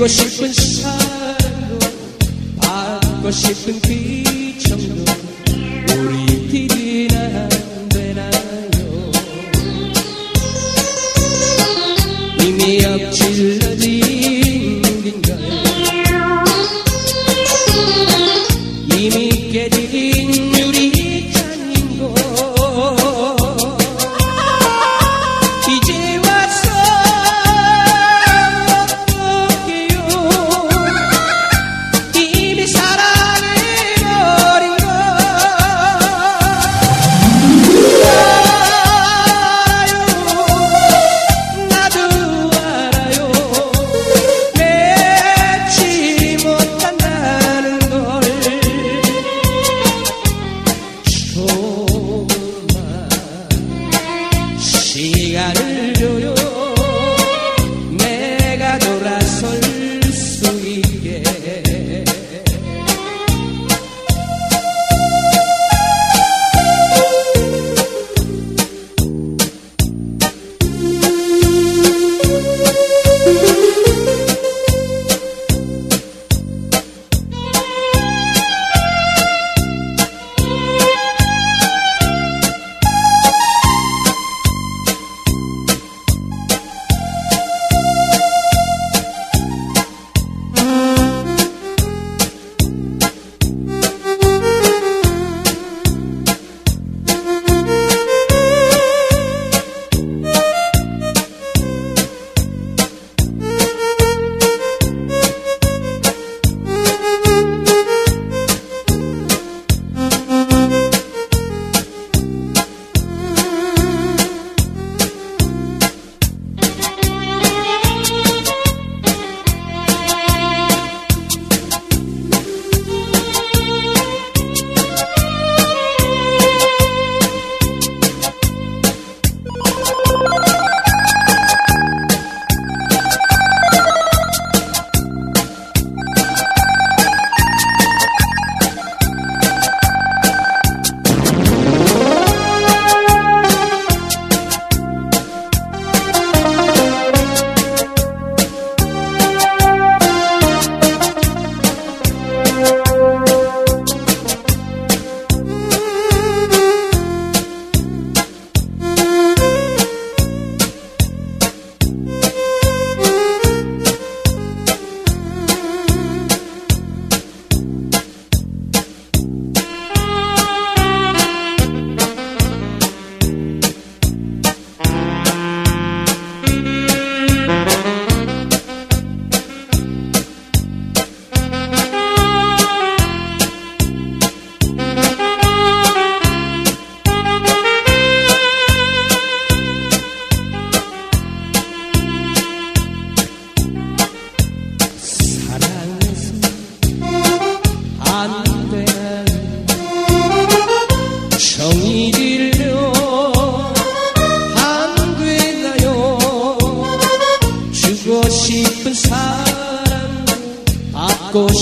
것이뿐 사랑으로 바란 것이뿐 기청로 우리 TV나 되나요 이미 엎질러진 긴 걸 이미 깨진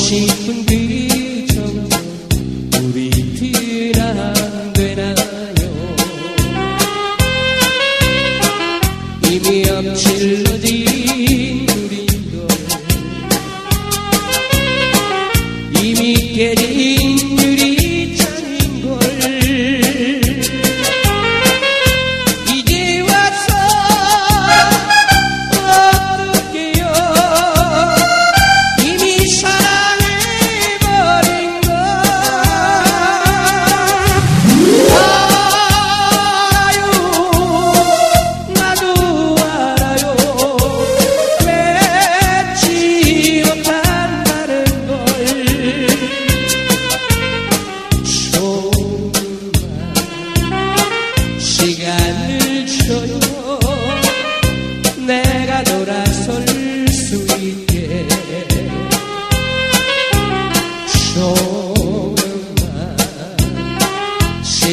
싶은 그저 우리 틀 안 되나요? 이미 엎질러진 우리도 이미 깨진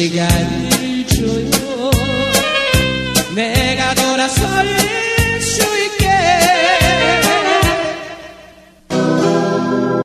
geldi çocuğum Ne